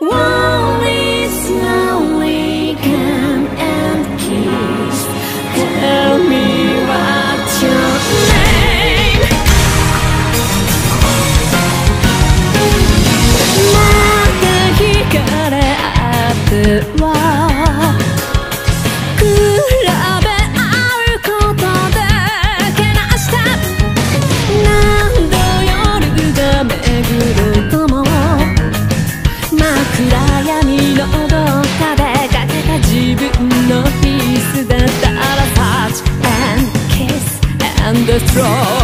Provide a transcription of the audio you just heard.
Only snowy come and kiss. Tell me what your name. Mata. control